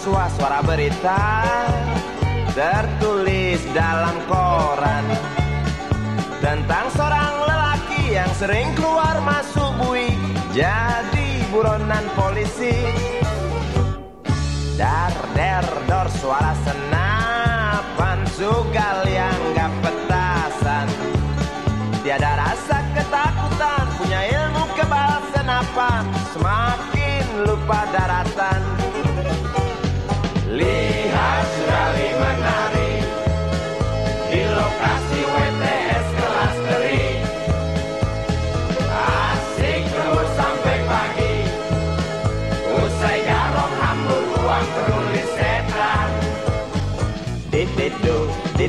Sua suara berita Tertulis dalam koran Tentang seorang lelaki yang sering keluar masuk bui Jadi buronan polisi. Dar der dor suara senapan Sugal yang gak petasan. Tiada rasa ketakutan Punya ilmu kebal senapan Semakin lupa daratan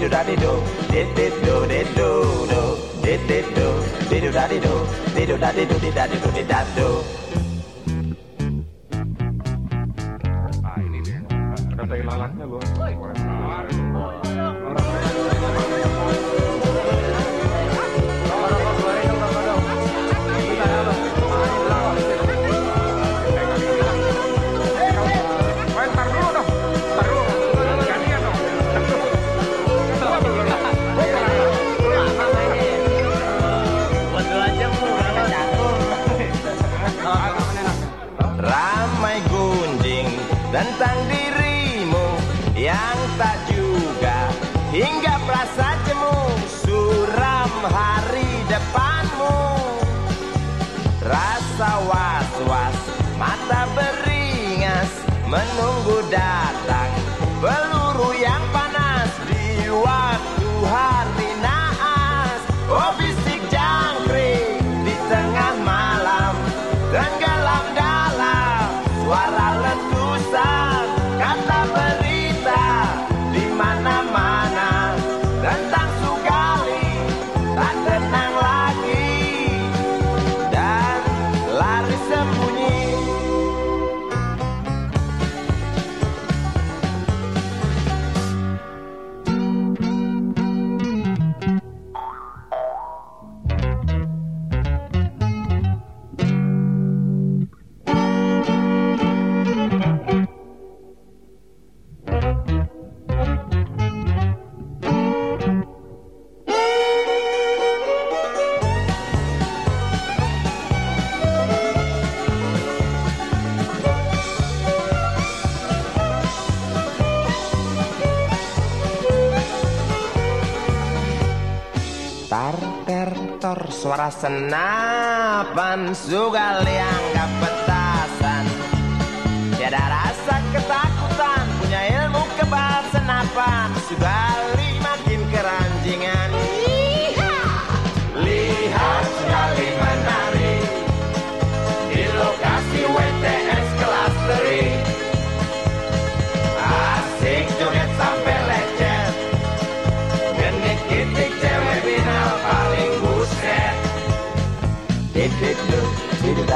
do da di do, did did do did do do, did did do, did do da di do, did do da di do did da di do did da do. Kata ilalaknya loh. Tentang dirimu yang tak juga hingga merasa jemu suram hari depanmu. Rasa was-was mata beringas menunggu datang peluru yang panas di waktu hari naas. Oh bisik jangkrik di tengah malam tenggelam Tar ter tor suara senapan Sugal yang gak petasan. Tiada rasa ketakutan Punya ilmu kebal senapan Sugali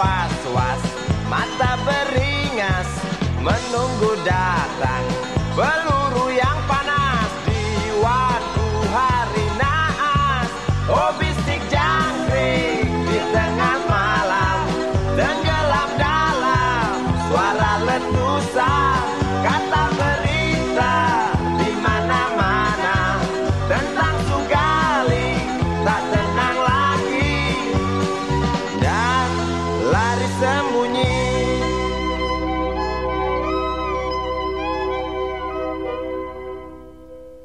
was-was Mata beringas menunggu datang.